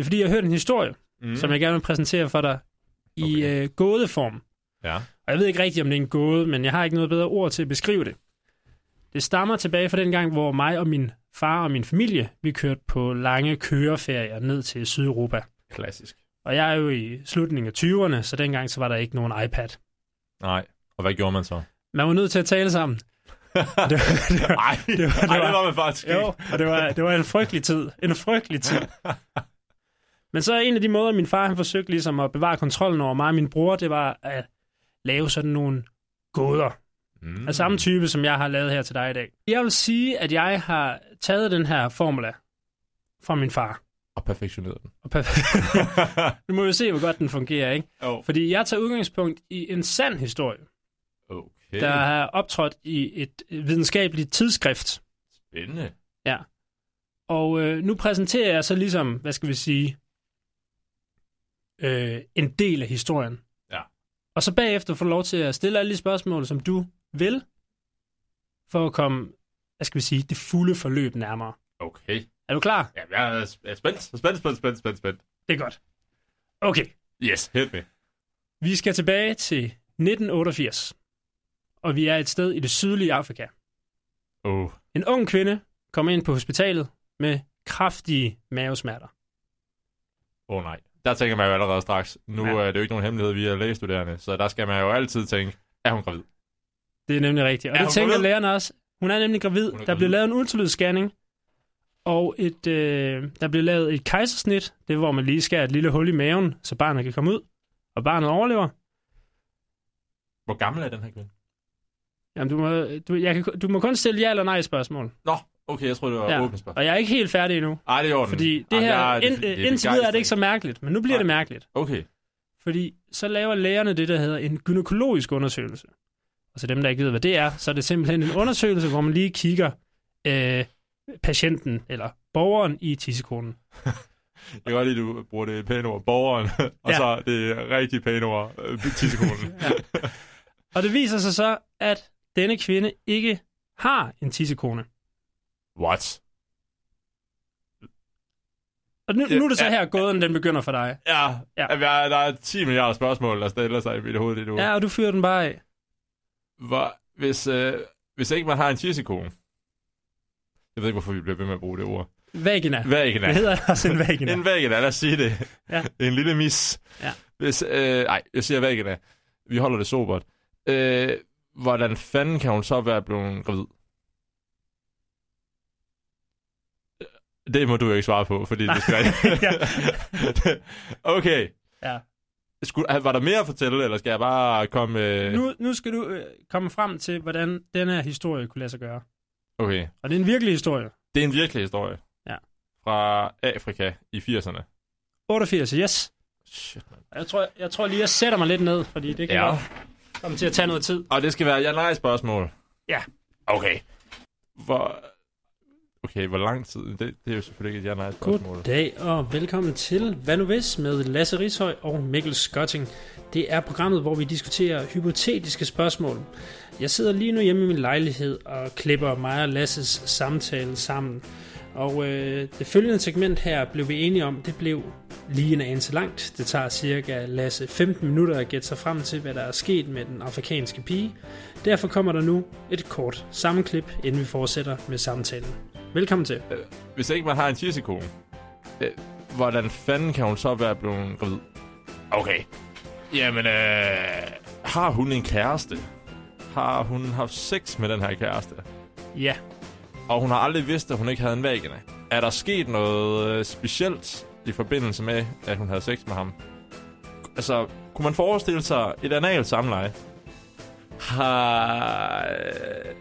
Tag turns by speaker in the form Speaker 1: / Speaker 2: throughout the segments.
Speaker 1: Det er fordi, jeg har hørt en historie,
Speaker 2: Mm.
Speaker 1: som jeg gerne vil præsentere for dig i
Speaker 2: Okay.
Speaker 1: øh, gådeform.
Speaker 2: Ja.
Speaker 1: Og jeg ved ikke rigtigt, om det er en gåde, men jeg har ikke noget bedre ord til at beskrive det. Det stammer tilbage fra den gang, hvor mig og min far og min familie, vi kørte på lange køreferier ned til Sydeuropa.
Speaker 2: Klassisk.
Speaker 1: Og jeg er jo i slutningen af 20'erne, så dengang så var der ikke nogen iPad.
Speaker 2: Nej. Og hvad gjorde man så?
Speaker 1: Man var nødt til at tale sammen. det, var, det, var,
Speaker 2: Nej,
Speaker 1: det var- det
Speaker 2: Ej, det
Speaker 1: var
Speaker 2: man faktisk ikke.
Speaker 1: jo, og det var, det var en frygtelig tid. En frygtelig tid. Men så en af de måder, min far han forsøgte ligesom at bevare kontrollen over mig og min bror, det var at lave sådan nogle gåder.
Speaker 2: Mm.
Speaker 1: af samme type, som jeg har lavet her til dig i dag. Jeg vil sige, at jeg har taget den her formula fra min far.
Speaker 2: Og perfektioneret den.
Speaker 1: Og perf- nu må vi se, hvor godt den fungerer, ikke?
Speaker 2: Oh.
Speaker 1: Fordi jeg tager udgangspunkt i en sand historie,
Speaker 2: Okay.
Speaker 1: der har optrådt i et videnskabeligt tidsskrift.
Speaker 2: Spændende.
Speaker 1: Ja. Og øh, nu præsenterer jeg så ligesom, hvad skal vi sige, øh, en del af historien.
Speaker 2: Ja.
Speaker 1: Og så bagefter får du lov til at stille alle de spørgsmål, som du vil, for at komme, hvad skal vi sige, det fulde forløb nærmere.
Speaker 2: Okay.
Speaker 1: Er du klar?
Speaker 2: Ja, jeg er spændt. Spændt, spændt, spændt, spændt, spændt.
Speaker 1: Det er godt. Okay,
Speaker 2: Yes, hit me.
Speaker 1: vi skal tilbage til 1988, og vi er et sted i det sydlige Afrika.
Speaker 2: Oh.
Speaker 1: En ung kvinde kommer ind på hospitalet med kraftige mavesmerter.
Speaker 2: oh, nej. Der tænker man jo allerede straks. Nu
Speaker 1: Ja.
Speaker 2: ja. er det jo ikke nogen hemmelighed, vi er lægestuderende, så der skal man jo altid tænke, er hun gravid?
Speaker 1: Det er nemlig rigtigt. Og
Speaker 2: Er
Speaker 1: det tænker
Speaker 2: gravid?
Speaker 1: lægerne også. Hun er nemlig gravid.
Speaker 2: Er
Speaker 1: Der bliver lavet en ultralydsscanning, og et, øh, der bliver lavet et kejsersnit. Det er, hvor man lige skærer et lille hul i maven, så barnet kan komme ud, og barnet overlever.
Speaker 2: Hvor gammel er den her kvinde?
Speaker 1: Jamen, du må, du, jeg kan, du må kun stille ja eller nej spørgsmål.
Speaker 2: Nå, okay, jeg troede, det var
Speaker 1: Ja.
Speaker 2: ja. åbent spørgsmål.
Speaker 1: Og jeg er ikke helt færdig endnu.
Speaker 2: Ej, det er i orden.
Speaker 1: Fordi det her,
Speaker 2: jeg er-
Speaker 1: ind,
Speaker 2: det- det er
Speaker 1: indtil videre er det ikke så mærkeligt, men nu bliver
Speaker 2: Nej.
Speaker 1: det mærkeligt.
Speaker 2: Okay.
Speaker 1: Fordi så laver lægerne det, der hedder en gynækologisk undersøgelse. Og til dem, der ikke ved, hvad det er, så er det simpelthen en undersøgelse, hvor man lige kigger øh, patienten eller borgeren i tissekonen.
Speaker 2: Jeg kan godt lide, at du bruger det pæne ord, borgeren, og
Speaker 1: Ja.
Speaker 2: så det rigtig pæne ord, øh, tissekonen.
Speaker 1: Ja. Og det viser sig så, at denne kvinde ikke har en tissekone.
Speaker 2: What?
Speaker 1: Og nu, nu er det så
Speaker 2: ja,
Speaker 1: her gåden, den begynder for dig.
Speaker 2: Ja,
Speaker 1: Ja.
Speaker 2: ja. Der, er, der er 10 milliarder spørgsmål, der stiller sig i mit hoved lige nu.
Speaker 1: Ja, og du fyrer den bare af.
Speaker 2: Hvor, hvis, øh, hvis ikke man har en tissekone, jeg ved ikke, hvorfor vi bliver ved med at bruge det ord.
Speaker 1: Vagina.
Speaker 2: Vagina.
Speaker 1: Det hedder også en vagina.
Speaker 2: En vagina, lad os sige det.
Speaker 1: Ja.
Speaker 2: En lille mis.
Speaker 1: Ja.
Speaker 2: Hvis, øh, nej, jeg siger vagina. Vi holder det sobert. Øh, hvordan fanden kan hun så være blevet gravid? Det må du jo ikke svare på, fordi det skal
Speaker 1: Ja.
Speaker 2: Okay.
Speaker 1: Ja.
Speaker 2: Skulle, var der mere at fortælle, eller skal jeg bare komme... Øh...
Speaker 1: Nu, nu skal du øh, komme frem til, hvordan den her historie kunne lade sig gøre.
Speaker 2: Okay.
Speaker 1: Og det er en virkelig historie.
Speaker 2: Det er en virkelig historie.
Speaker 1: Ja.
Speaker 2: Fra Afrika i 80'erne.
Speaker 1: 88, yes.
Speaker 2: Shit, man.
Speaker 1: Jeg tror, jeg tror lige, jeg sætter mig lidt ned, fordi det kan
Speaker 2: Ja.
Speaker 1: komme til at tage noget tid.
Speaker 2: Og det skal være ja-nej spørgsmål.
Speaker 1: Ja.
Speaker 2: Okay. Hvor... Okay, hvor lang tid? Det, det er jo selvfølgelig ikke et ja-nej spørgsmål.
Speaker 1: Goddag og velkommen til Hvad nu hvis med Lasse Rishøj og Mikkel Skotting. Det er programmet, hvor vi diskuterer hypotetiske spørgsmål. Jeg sidder lige nu hjemme i min lejlighed og klipper mig og Lasses samtale sammen. Og øh, det følgende segment her blev vi enige om, det blev lige en anelse langt. Det tager cirka Lasse 15 minutter at gætte sig frem til, hvad der er sket med den afrikanske pige. Derfor kommer der nu et kort sammenklip, inden vi fortsætter med samtalen. Velkommen til.
Speaker 2: Hvis ikke man har en tissekone, øh, hvordan fanden kan hun så være blevet gravid? Okay. Jamen, øh, har hun en kæreste? Har hun haft sex med den her kæreste?
Speaker 1: Ja,
Speaker 2: Og hun har aldrig vidst, at hun ikke havde en vagina. Er der sket noget øh, specielt i forbindelse med, at hun havde sex med ham? Altså, kunne man forestille sig et analt samleje? Har... øh,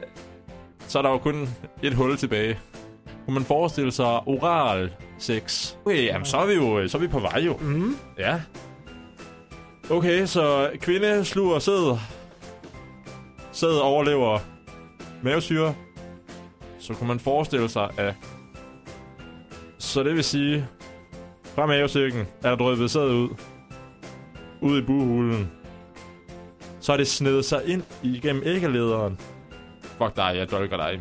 Speaker 2: Så er der jo kun et hul tilbage. Kunne man forestille sig oral sex? Okay, jamen så er vi jo så er vi på vej jo.
Speaker 1: mm,
Speaker 2: Ja. Okay, så kvinde sluger sæd. Sæd overlever mavesyre. Så kunne man forestille sig, at... Så det vil sige, fra mavesækken er der drøbet sæd ud. Ud i buhulen. Så er det snedet sig ind igennem æggelederen. Fuck dig, jeg dolker dig i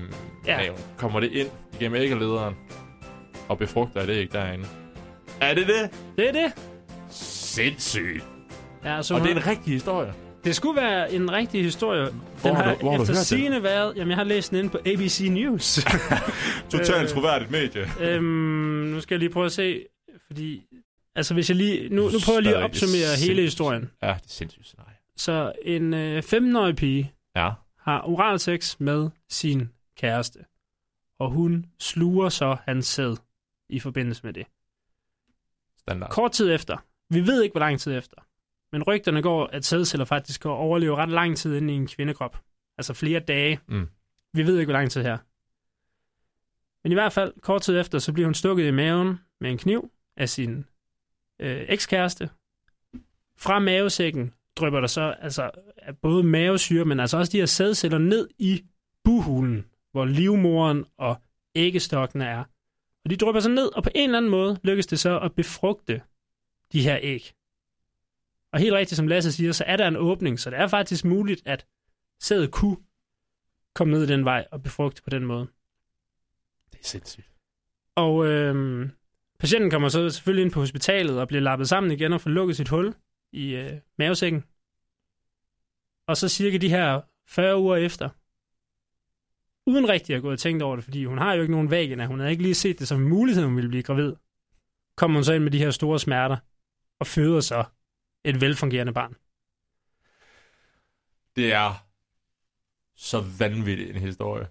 Speaker 1: Ja.
Speaker 2: maven. Kommer det ind igennem æggelederen og befrugter det ikke derinde. Er det det?
Speaker 1: Det er det.
Speaker 2: Sindssygt.
Speaker 1: Ja, så
Speaker 2: Og det er en rigtig historie.
Speaker 1: det skulle være en rigtig historie. Den
Speaker 2: Hvor har
Speaker 1: har,
Speaker 2: du- hvor har du
Speaker 1: efter
Speaker 2: den?
Speaker 1: sigende været... Jamen, jeg har læst den inde på ABC News.
Speaker 2: Totalt
Speaker 1: Øh.
Speaker 2: troværdigt medie.
Speaker 1: øhm, nu skal jeg lige prøve at se, fordi... Altså, hvis jeg lige... Nu, nu prøver jeg lige at opsummere hele historien.
Speaker 2: Ja, det er sindssygt scenarie.
Speaker 1: Så en øh, 15-årig pige
Speaker 2: Ja.
Speaker 1: har oral sex med sin kæreste. Og hun sluger så hans sæd i forbindelse med det.
Speaker 2: Standard.
Speaker 1: Kort tid efter. Vi ved ikke, hvor lang tid efter. Men rygterne går, at sædceller faktisk kan overleve ret lang tid inde i en kvindekrop. Altså flere dage.
Speaker 2: Mm.
Speaker 1: Vi ved ikke, hvor lang tid her. Men i hvert fald, kort tid efter, så bliver hun stukket i maven med en kniv af sin øh, ekskæreste. Fra mavesækken drypper der så altså både mavesyre, men altså også de her sædceller ned i buhulen, hvor livmoren og æggestokkene er. Og de drypper så ned, og på en eller anden måde lykkes det så at befrugte de her æg. Og helt rigtigt, som Lasse siger, så er der en åbning, så det er faktisk muligt, at sædet kunne komme ned den vej og befrugte på den måde.
Speaker 2: Det er sindssygt.
Speaker 1: Og øhm, patienten kommer så selvfølgelig ind på hospitalet og bliver lappet sammen igen og får lukket sit hul i øh, mavesækken. Og så cirka de her 40 uger efter, uden rigtig at gå og tænkt over det, fordi hun har jo ikke nogen vagina, hun havde ikke lige set det som en mulighed, hun ville blive gravid, kommer hun så ind med de her store smerter og føder så et velfungerende barn.
Speaker 2: Det er så vanvittig en historie.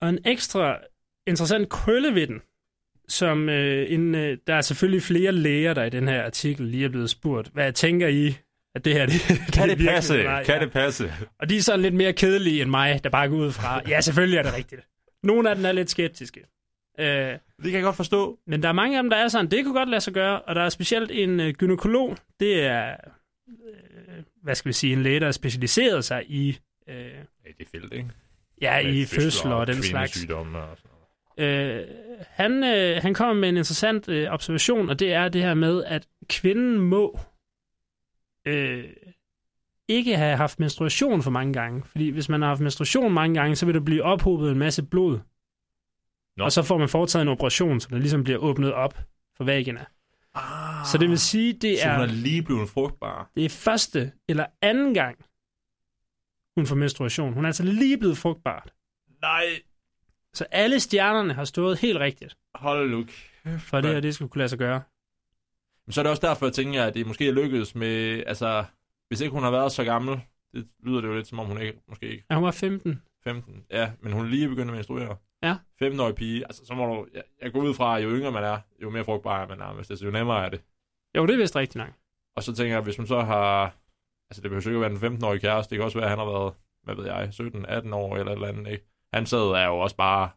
Speaker 1: Og en ekstra interessant krølle ved den, som øh, en, øh, der er selvfølgelig flere læger, der i den her artikel lige er blevet spurgt, hvad tænker I, at det her det,
Speaker 2: Kan det passe?
Speaker 1: virkelig, nej,
Speaker 2: Kan
Speaker 1: ja.
Speaker 2: det passe?
Speaker 1: Og de er sådan lidt mere kedelige end mig, der bare går ud fra, ja, selvfølgelig er det rigtigt. Nogle af dem er lidt skeptiske. Øh,
Speaker 2: Det kan jeg godt forstå.
Speaker 1: men der er mange af dem, der er sådan, det kunne godt lade sig gøre, og der er specielt en øh, gynekolog, det er, øh, hvad skal vi sige, en læge, der har specialiseret sig i, øh,
Speaker 2: Ja, det er fældt, ikke?
Speaker 1: ja,
Speaker 2: Med
Speaker 1: i fødsler og den slags.
Speaker 2: og.
Speaker 1: Øh, han, øh, han kommer med en interessant øh, observation, og det er det her med, at kvinden må øh, ikke have haft menstruation for mange gange. Fordi hvis man har haft menstruation mange gange, så vil der blive ophobet en masse blod.
Speaker 2: Nå.
Speaker 1: Og så får man foretaget en operation, så der ligesom bliver åbnet op for vagina.
Speaker 2: Ah,
Speaker 1: Så det vil sige, det
Speaker 2: så hun
Speaker 1: er,
Speaker 2: er lige blevet frugtbar.
Speaker 1: det er første eller anden gang, hun får menstruation. Hun er altså lige blevet frugtbart.
Speaker 2: Nej,
Speaker 1: Så alle stjernerne har stået helt rigtigt,
Speaker 2: hold nu
Speaker 1: for det her det skulle kunne lade sig gøre.
Speaker 2: Men så er det også derfor, jeg tænker, at det måske er lykkedes med, altså, hvis ikke hun har været så gammel, det lyder det jo lidt som om hun ikke, måske ikke
Speaker 1: Ja, hun var 15.
Speaker 2: 15, ja, men hun er lige begyndt at menstruere.
Speaker 1: Ja.
Speaker 2: 15-årig pige, altså så må du, jeg, jeg går ud fra, at jo yngre man er, jo mere frugtbar er man nærmest, altså jo nemmere er det.
Speaker 1: Jo, det er vist rigtigt nok.
Speaker 2: Og så tænker jeg, hvis man så har, altså det behøver ikke at være en 15-årig kæreste, det kan også være, at han har været, hvad ved jeg, 17-18 år eller et eller andet, ikke? Han sad er jo også bare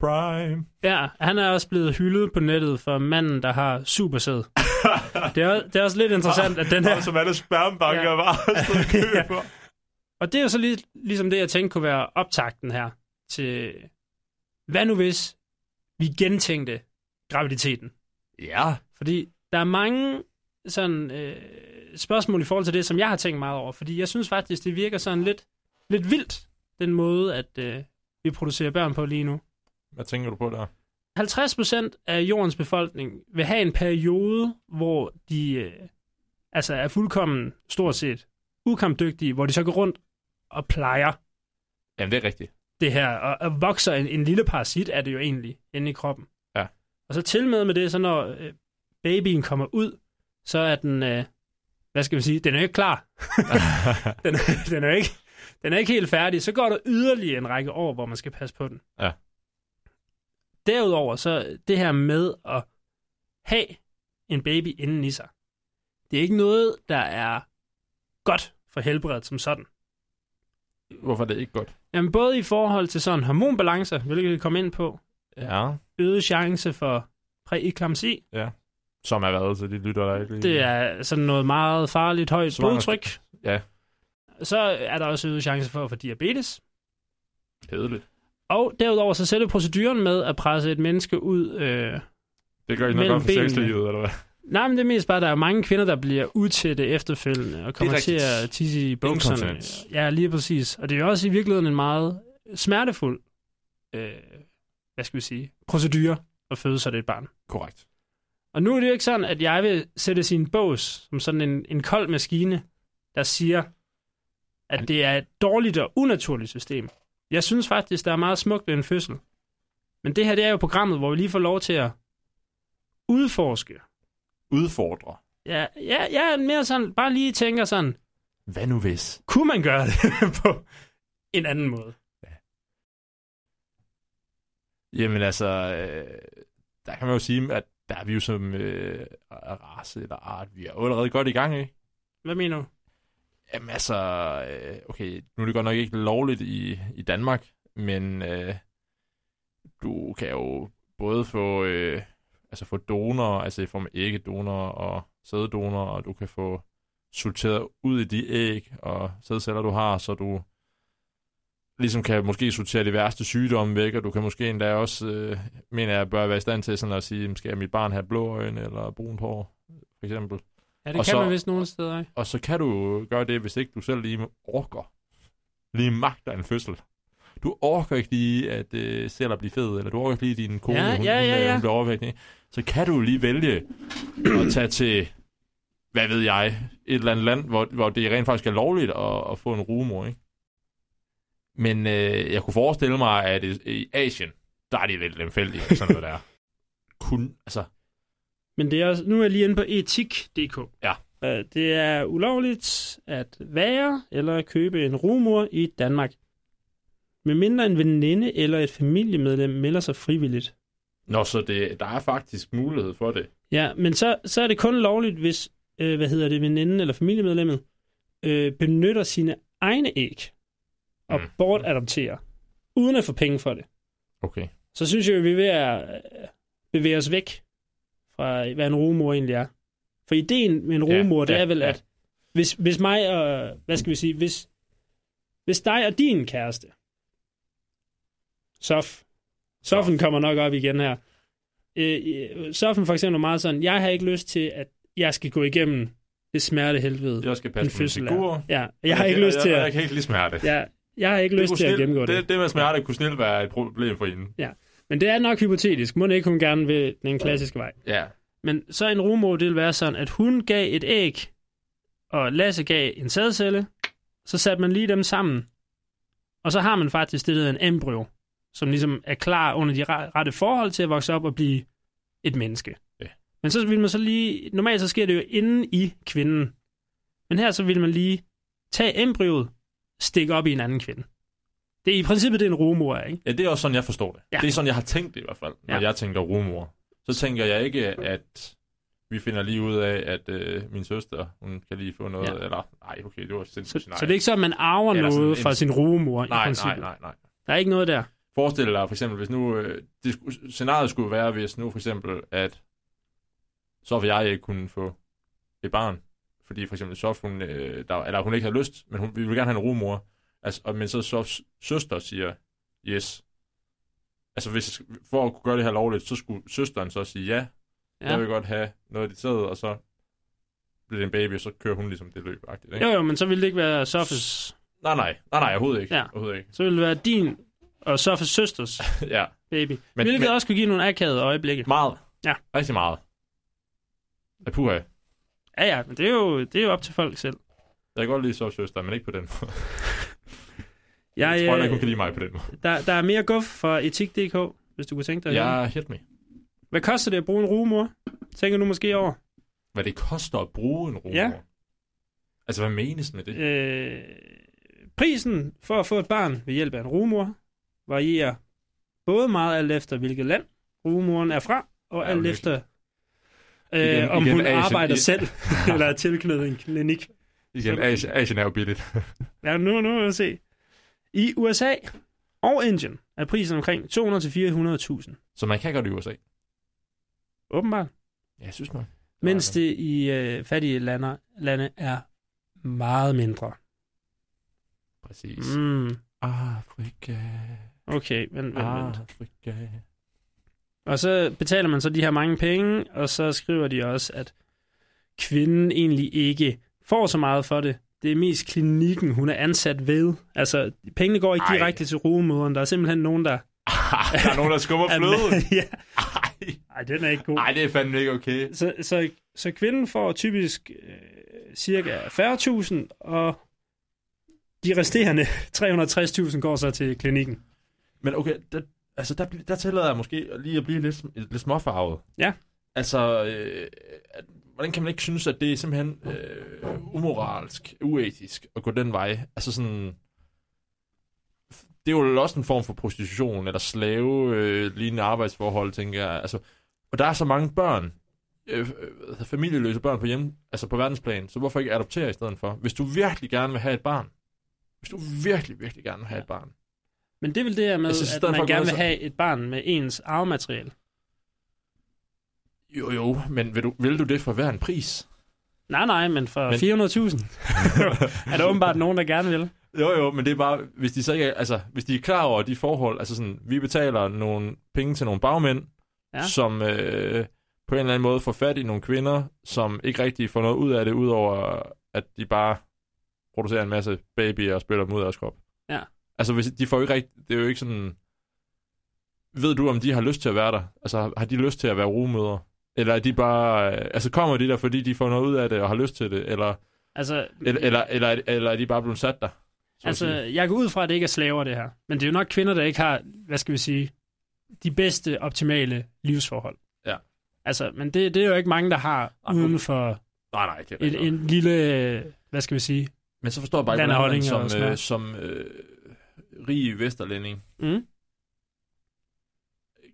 Speaker 2: prime.
Speaker 1: Ja, han er også blevet hyldet på nettet for manden, der har supersæd. det, er, det er også lidt interessant, at den her...
Speaker 2: som alle spermbanker
Speaker 1: Ja.
Speaker 2: ja. bare stod i kø
Speaker 1: Ja.
Speaker 2: for.
Speaker 1: Og det er jo så lige, ligesom det, jeg tænkte kunne være optakten her til... Hvad nu hvis vi gentænkte graviditeten?
Speaker 2: Ja.
Speaker 1: Fordi der er mange sådan, øh, spørgsmål i forhold til det, som jeg har tænkt meget over. Fordi jeg synes faktisk, det virker sådan lidt, lidt vildt, den måde, at øh, vi producerer børn på lige nu.
Speaker 2: Hvad tænker du på der?
Speaker 1: 50% af jordens befolkning vil have en periode, hvor de øh, altså er fuldkommen stort set udkampdygtige, hvor de så går rundt og plejer
Speaker 2: Jamen, det er rigtigt.
Speaker 1: det her, og, og vokser en, en lille parasit er det jo egentlig inde i kroppen.
Speaker 2: Ja.
Speaker 1: Og så til med med det, så når øh, babyen kommer ud, så er den, øh, hvad skal vi sige, den er jo ikke klar. den, den, er jo ikke, den er ikke helt færdig. Så går der yderligere en række år, hvor man skal passe på den.
Speaker 2: Ja.
Speaker 1: Derudover så det her med at have en baby inden i sig, det er ikke noget, der er godt for helbredet som sådan.
Speaker 2: Hvorfor er det ikke godt?
Speaker 1: Jamen både i forhold til sådan hormonbalancer, hvilket vi komme ind på,
Speaker 2: Ja.
Speaker 1: øget chance for præeklamsi.
Speaker 2: Som er været til de lytter, der ikke lige...
Speaker 1: Det er sådan noget meget farligt højt
Speaker 2: Svangerskab.
Speaker 1: blodtryk.
Speaker 2: Ja.
Speaker 1: Så er der også øget chance for at få diabetes.
Speaker 2: kedeligt.
Speaker 1: Og derudover så sætter proceduren med at presse et menneske ud. Øh...
Speaker 2: Det gør ikke noget
Speaker 1: Mellem
Speaker 2: godt for
Speaker 1: benene.
Speaker 2: sexlivet, eller hvad?
Speaker 1: Nej, men det er mest bare, at der er mange kvinder, der bliver utætte efterfølgende og kommer til
Speaker 2: rigtigt.
Speaker 1: at tisse i bukserne. Ja, lige præcis. Og det er jo også i virkeligheden en meget smertefuld, øh, hvad skal vi sige, procedure at føde sig det et barn.
Speaker 2: Korrekt.
Speaker 1: Og nu er det jo ikke sådan, at jeg vil sætte sin bås som sådan en, en kold maskine, der siger, at det er et dårligt og unaturligt system. Jeg synes faktisk, der er meget smukt ved en fødsel. Men det her, det er jo programmet, hvor vi lige får lov til at udforske.
Speaker 2: Udfordre.
Speaker 1: Ja, ja, jeg er mere sådan, bare lige tænker sådan,
Speaker 2: Hvad nu hvis?
Speaker 1: kunne man gøre det på en anden måde?
Speaker 2: Jamen altså, øh, der kan man jo sige, at der er vi jo som øh, race eller art, vi er allerede godt i gang, ikke?
Speaker 1: Hvad mener du?
Speaker 2: Jamen altså, øh, okay, nu er det godt nok ikke lovligt i, i Danmark, men øh, du kan jo både få, øh, altså få donorer, altså i form af æggedonorer og sæddonorer, og du kan få sorteret ud i de æg og sædceller, du har, så du ligesom kan måske sortere de værste sygdomme væk, og du kan måske endda også, øh, mener jeg, bør være i stand til sådan at sige, skal mit barn have blå øjne eller brunt hår, for eksempel.
Speaker 1: Ja, det
Speaker 2: Og
Speaker 1: kan
Speaker 2: så-
Speaker 1: man vist nogle steder, ikke?
Speaker 2: Og så kan du gøre det, hvis ikke du selv lige orker. Lige magter en fødsel. Du orker ikke lige at øh, selv at blive fed, eller du orker ikke lige din kone,
Speaker 1: Ja,
Speaker 2: hun,
Speaker 1: ja, ja,
Speaker 2: øh,
Speaker 1: ja.
Speaker 2: hun bliver overvægtig. Så kan du lige vælge at tage til, hvad ved jeg, et eller andet land, hvor, hvor det rent faktisk er lovligt at, at få en rumor, ikke? Men øh, jeg kunne forestille mig, at i, i Asien, der er de lidt lemfældige, og sådan noget der. Kun, altså,
Speaker 1: Men det er også, nu er jeg lige inde på etik.dk.
Speaker 2: Ja.
Speaker 1: Øh, Det er ulovligt at være eller købe en rumor i Danmark. Med mindre en veninde eller et familiemedlem melder sig frivilligt.
Speaker 2: Nå, så det, der er faktisk mulighed for det.
Speaker 1: Ja, men så, så er det kun lovligt, hvis, øh, hvad hedder det, veninden eller familiemedlemmet øh, benytter sine egne æg og
Speaker 2: Mm.
Speaker 1: bortadopterer, uden at få penge for det.
Speaker 2: Okay.
Speaker 1: Så synes jeg, at vi er ved at øh, bevæge os væk fra, hvad en rumor egentlig er. For ideen med en
Speaker 2: Ja,
Speaker 1: rumor, det
Speaker 2: ja,
Speaker 1: er vel,
Speaker 2: ja.
Speaker 1: at hvis, hvis mig og, hvad skal vi sige, hvis, hvis dig og din kæreste, Sof, Soffen kommer nok op igen her. Øh, øh, Soffen for eksempel er meget sådan, jeg har ikke lyst til, at jeg skal gå igennem det smertehelvede,
Speaker 2: Jeg skal passe på min figur.
Speaker 1: Ja, jeg har ikke lyst til
Speaker 2: jeg, jeg,
Speaker 1: at,
Speaker 2: kan ikke lide smerte.
Speaker 1: ja, jeg har ikke
Speaker 2: Det
Speaker 1: lyst til at gennemgå det.
Speaker 2: det. Det med smerte kunne snilt være et problem for hende.
Speaker 1: Men det er nok hypotetisk. Må ikke hun gerne vil den klassiske vej.
Speaker 2: Ja.
Speaker 1: Men så en rumor, det vil være sådan, at hun gav et æg, og Lasse gav en sædcelle, så satte man lige dem sammen, og så har man faktisk stillet en embryo, som ligesom er klar under de re- rette forhold til at vokse op og blive et menneske.
Speaker 2: Ja.
Speaker 1: Men så vil man så lige, normalt så sker det jo inde i kvinden, men her så vil man lige tage embryot, stikke op i en anden kvinde. Det er i princippet det er en rumor, ikke?
Speaker 2: ja, det er også sådan, jeg forstår det.
Speaker 1: Ja.
Speaker 2: Det er sådan, jeg har tænkt det i hvert fald, når
Speaker 1: Ja.
Speaker 2: jeg tænker rumor. Så tænker jeg ikke, at vi finder lige ud af, at øh, min søster, hun kan lige få noget,
Speaker 1: Ja.
Speaker 2: eller, nej, okay, det var
Speaker 1: Så,
Speaker 2: sindssygt, nej.
Speaker 1: så det er ikke så, at man arver
Speaker 2: sådan
Speaker 1: noget
Speaker 2: en-
Speaker 1: fra sin rumor i
Speaker 2: nej, nej,
Speaker 1: princippet.
Speaker 2: nej, nej.
Speaker 1: Der er ikke noget der.
Speaker 2: Forestil dig for eksempel, hvis nu, øh, det, scenariet skulle være, hvis nu for eksempel, at så vil jeg ikke kunne få et barn, fordi for eksempel Sof, hun, øh, der, eller hun ikke har lyst, men hun, vi vil gerne have en rumor, altså, og, men så Sofs søster siger yes. Altså hvis, for at kunne gøre det her lovligt, så skulle søsteren så sige ja, ja. jeg vil godt have noget af dit sæd, og så bliver det en baby, og så kører hun ligesom det løb ikke?
Speaker 1: Jo, jo, men så ville det ikke være Sofes...
Speaker 2: Nej, nej, nej, nej, overhovedet ikke.
Speaker 1: Ja.
Speaker 2: Overhovedet ikke.
Speaker 1: Så ville det være din og Sofes søsters
Speaker 2: ja,
Speaker 1: baby.
Speaker 2: Men-
Speaker 1: Hvilket
Speaker 2: men-
Speaker 1: også kunne give nogle akavede øjeblikke.
Speaker 2: meget.
Speaker 1: Ja.
Speaker 2: Rigtig meget. Ja, puha.
Speaker 1: Ja, ja, men det er jo, det er jo op til folk selv.
Speaker 2: Jeg kan godt lide Sofs søster, men ikke på den måde.
Speaker 1: Jeg,
Speaker 2: Jeg, tror,
Speaker 1: øh,
Speaker 2: ikke, hun kan lide mig på den måde.
Speaker 1: der, der er mere guf for etik.dk, hvis du kunne tænke dig at.
Speaker 2: Ja, hit me.
Speaker 1: Hvad koster det at bruge en rumor? Tænker du måske over?
Speaker 2: Hvad det koster at bruge en rumor?
Speaker 1: Ja.
Speaker 2: Altså, hvad menes med det?
Speaker 1: Øh, prisen for at få et barn ved hjælp af en rumor varierer både meget alt efter, hvilket land rumoren er fra, og
Speaker 2: Ja,
Speaker 1: alt
Speaker 2: virkelig.
Speaker 1: efter, øh,
Speaker 2: Igen-
Speaker 1: om
Speaker 2: igen
Speaker 1: hun
Speaker 2: Asien-
Speaker 1: arbejder
Speaker 2: i-
Speaker 1: selv, eller er tilknyttet en klinik.
Speaker 2: Igen, Asien, Asien er jo billigt.
Speaker 1: Ja, nu, nu vil vi se. I USA og Indien er prisen omkring 200-400.000.
Speaker 2: Så man kan godt i USA.
Speaker 1: Åbenbart.
Speaker 2: Ja, jeg synes man.
Speaker 1: Mens det i øh, fattige lande, lande er meget mindre.
Speaker 2: Præcis.
Speaker 1: Mm,
Speaker 2: Afrika.
Speaker 1: okay, men, men, men.
Speaker 2: Afrika.
Speaker 1: Og så betaler man så de her mange penge, og så skriver de også, at kvinden egentlig ikke får så meget for det. Det er mest klinikken, hun er ansat ved. Altså, pengene går ikke
Speaker 2: Ej.
Speaker 1: direkte til rugemøderen. Der er simpelthen nogen, der
Speaker 2: der er nogen, der skubber
Speaker 1: er
Speaker 2: fløde.
Speaker 1: med. ja.
Speaker 2: Ej,
Speaker 1: Ej, den er ikke god.
Speaker 2: Nej, det er fandme ikke okay.
Speaker 1: Så, så, så kvinden får typisk øh, cirka 40.000, og de resterende 360.000 går så til klinikken.
Speaker 2: Men okay, der, altså der, der tillader jeg måske lige at blive lidt, lidt småfarvet.
Speaker 1: Ja.
Speaker 2: Altså, øh, hvordan kan man ikke synes, at det er simpelthen øh, umoralsk, uetisk at gå den vej? Altså sådan... Det er jo også en form for prostitution, eller slave, øh, lignende arbejdsforhold, tænker jeg. Altså, og der er så mange børn, øh, øh, familieløse børn på hjem, altså på verdensplan, så hvorfor ikke adoptere i stedet for? Hvis du virkelig gerne vil have et barn, hvis du virkelig, virkelig gerne vil have et barn,
Speaker 1: Men det er vel det her med,
Speaker 2: synes,
Speaker 1: at man gerne vil have et barn med ens arvemateriale.
Speaker 2: Jo, jo, men vil du, vil du det for hver en pris?
Speaker 1: Nej, nej, men for
Speaker 2: Men-
Speaker 1: 400.000 er der åbenbart nogen, der gerne vil.
Speaker 2: Jo, jo, men det er bare, hvis de så ikke altså, hvis de er klar over de forhold, altså sådan, vi betaler nogle penge til nogle bagmænd,
Speaker 1: Ja.
Speaker 2: som øh, på en eller anden måde får fat i nogle kvinder, som ikke rigtig får noget ud af det, udover at de bare producerer en masse babyer og spiller dem ud af deres krop.
Speaker 1: Ja.
Speaker 2: Altså, hvis de får ikke rigtig, det er jo ikke sådan, ved du, om de har lyst til at være der? Altså, har de lyst til at være rumøder? Eller er de bare, øh, altså kommer de der, fordi de får noget ud af det og har lyst til det? Eller,
Speaker 1: Altså,
Speaker 2: eller, eller, eller, eller er de bare blevet sat der?
Speaker 1: altså, jeg går ud fra, at det ikke er slaver, det her. Men det er jo nok kvinder, der ikke har, hvad skal vi sige, de bedste optimale livsforhold.
Speaker 2: Ja.
Speaker 1: Altså, men det, det er jo ikke mange, der har
Speaker 2: Nej,
Speaker 1: uden for
Speaker 2: Nej, nej, det er nok.
Speaker 1: en lille, hvad skal vi sige,
Speaker 2: Men så forstår jeg bare ikke, hvordan man som, øh, som øh, rig vesterlænding
Speaker 1: mm,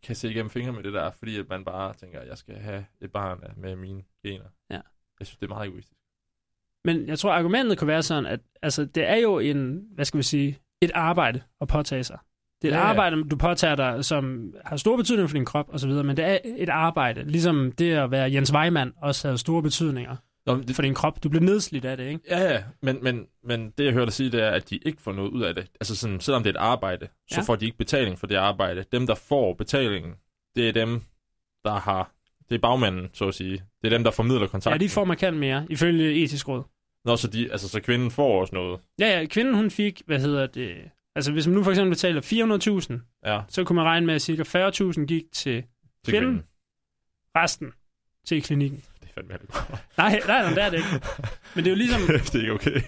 Speaker 2: kan se igennem fingre med det der, fordi at man bare tænker, at jeg skal have et barn med mine gener.
Speaker 1: Ja.
Speaker 2: Jeg synes, det er meget egoistisk.
Speaker 1: Men jeg tror, argumentet kunne være sådan, at altså, det er jo en, hvad skal vi sige, et arbejde at påtage sig. Det er et
Speaker 2: Ja, ja.
Speaker 1: arbejde, du påtager dig, som har stor betydning for din krop osv., men det er et arbejde. Ligesom det at være Jens Weimann også havde store betydninger
Speaker 2: Nå, det,
Speaker 1: for din krop. Du bliver nedslidt af det, ikke?
Speaker 2: ja, ja, men, men, men det jeg hørte dig sige, det er, at de ikke får noget ud af det. Altså sådan, selvom det er et arbejde, så
Speaker 1: Ja.
Speaker 2: får de ikke betaling for det arbejde. Dem, der får betalingen, det er dem, der har... Det er bagmanden, så at sige. Det er dem, der formidler
Speaker 1: Ja,
Speaker 2: kontakten.
Speaker 1: de får markant mere, ifølge etisk råd.
Speaker 2: Nå, så, de, altså, så kvinden får også noget.
Speaker 1: Ja, ja, kvinden hun fik, hvad hedder det, altså hvis man nu for eksempel betaler 400.000,
Speaker 2: Ja,
Speaker 1: så kunne man regne med, at ca. 40.000 gik til
Speaker 2: til
Speaker 1: Kvinden?
Speaker 2: kvinden.
Speaker 1: resten til klinikken.
Speaker 2: Er fandme heller ikke.
Speaker 1: Nej, nej, nej, det er det ikke. Men det er jo ligesom,
Speaker 2: det er ikke okay.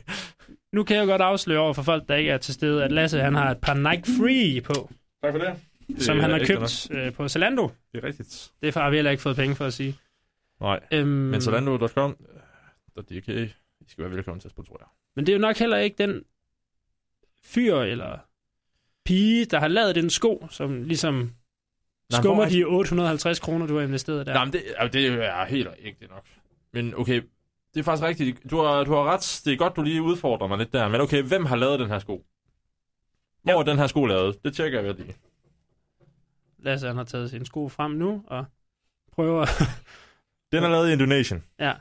Speaker 1: nu kan jeg jo godt afsløre over for folk, der ikke er til stede, at Lasse han har et par Nike Free på,
Speaker 2: Tak for det. det
Speaker 1: som han har købt øh, på Zalando.
Speaker 2: Det er rigtigt.
Speaker 1: Det har vi heller ikke fået penge for at sige.
Speaker 2: Nej.
Speaker 1: Øhm,
Speaker 2: Men Zalando.com, der de kan, I skal være velkommen til at sponsorere.
Speaker 1: Men det er jo nok heller ikke den fyr eller pige, der har lavet den sko, som ligesom
Speaker 2: Nej,
Speaker 1: skummer
Speaker 2: er-
Speaker 1: de 850 kroner, du har investeret der.
Speaker 2: Nej, men det, ja, det er helt ikke nok. Men okay, det er faktisk rigtigt. Du har, du har ret. Det er godt, du lige udfordrer mig lidt der. Men okay, hvem har lavet den her sko? Hvor
Speaker 1: Ja.
Speaker 2: er den her sko lavet? Det tjekker jeg lige.
Speaker 1: Lasse han har taget sin sko frem nu og prøver...
Speaker 2: Den er lavet i Indonesien.
Speaker 1: ja.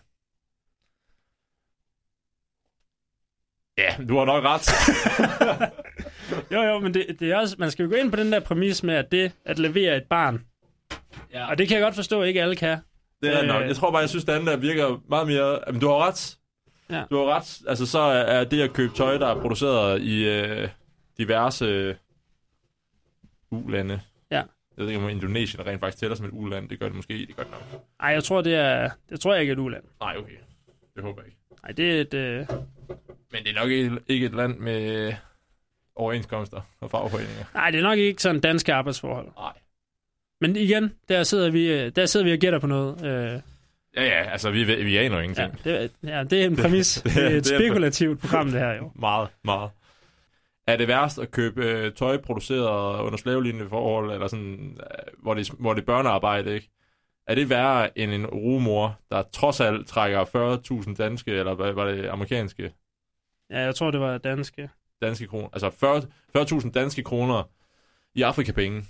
Speaker 2: Ja, du har nok ret.
Speaker 1: Jo, jo, men det, det er også, man skal jo gå ind på den der præmis med, at det at levere et barn,
Speaker 2: ja.
Speaker 1: og det kan jeg godt forstå, at ikke alle kan.
Speaker 2: Det er
Speaker 1: Øh.
Speaker 2: nok. Jeg tror bare, jeg synes, det andet der virker meget mere... Jamen, du har ret.
Speaker 1: Ja.
Speaker 2: Du har ret. Altså, så er, det at købe tøj, der er produceret i øh, diverse øh, ulande.
Speaker 1: Ja.
Speaker 2: Jeg ved ikke, om Indonesien rent faktisk tæller som et uland. Det gør det måske. Det gør det nok.
Speaker 1: Ej, jeg tror, det er, det tror jeg ikke er et uland.
Speaker 2: Nej, okay. Det håber jeg ikke.
Speaker 1: Nej, det er et... Øh,
Speaker 2: Men det er nok ikke et land med overenskomster og fagforeninger.
Speaker 1: nej, det er nok ikke sådan danske arbejdsforhold.
Speaker 2: Nej.
Speaker 1: Men igen, der sidder vi, øh, der sidder vi og gætter på noget. Øh,
Speaker 2: Ja, ja, altså, vi, vi aner jo
Speaker 1: ja,
Speaker 2: ingenting.
Speaker 1: det, er- ja, det er en præmis.
Speaker 2: det er-
Speaker 1: Det er et
Speaker 2: det er-
Speaker 1: spekulativt program, det her jo.
Speaker 2: Meget, meget. Er det værst at købe øh, tøj produceret under slavelignende forhold, eller sådan, øh, hvor, det, hvor det er børnearbejde, ikke? Er det værre end en rumor, der trods alt trækker 40.000 danske, eller hvad var det, amerikanske,
Speaker 1: Ja, jeg tror, det var danske.
Speaker 2: Danske kroner? Altså 40 40.000 danske kroner i Afrikapenge.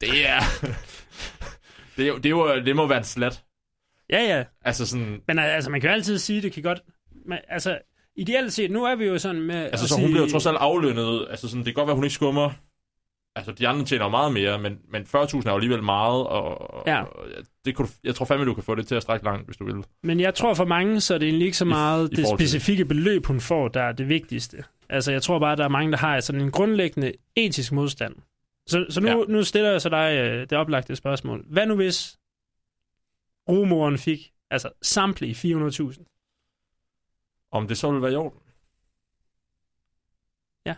Speaker 2: Det er... det, er det, er jo, det må være en slat.
Speaker 1: Ja, ja.
Speaker 2: Altså sådan...
Speaker 1: Men altså, man kan jo altid sige, det kan godt... Men, altså, ideelt set, nu er vi jo sådan med
Speaker 2: Altså, så
Speaker 1: sige...
Speaker 2: hun bliver jo trods alt aflønnet. Altså, sådan, det kan godt være, hun ikke skummer. Altså, de andre tjener meget mere, men, men 40.000 er jo alligevel meget, og,
Speaker 1: Ja.
Speaker 2: og det kunne, jeg tror fandme, du kan få det til at strække langt, hvis du vil.
Speaker 1: Men jeg tror for mange, så er det egentlig ikke så meget
Speaker 2: i
Speaker 1: det
Speaker 2: forhold til-
Speaker 1: specifikke beløb, hun får, der er det vigtigste. Altså, jeg tror bare, der er mange, der har sådan en grundlæggende etisk modstand Så, så nu,
Speaker 2: Ja.
Speaker 1: nu stiller jeg så dig øh, det oplagte spørgsmål. Hvad nu hvis rumoren fik altså samtlige 400.000?
Speaker 2: Om det så vil være i orden?
Speaker 1: Ja.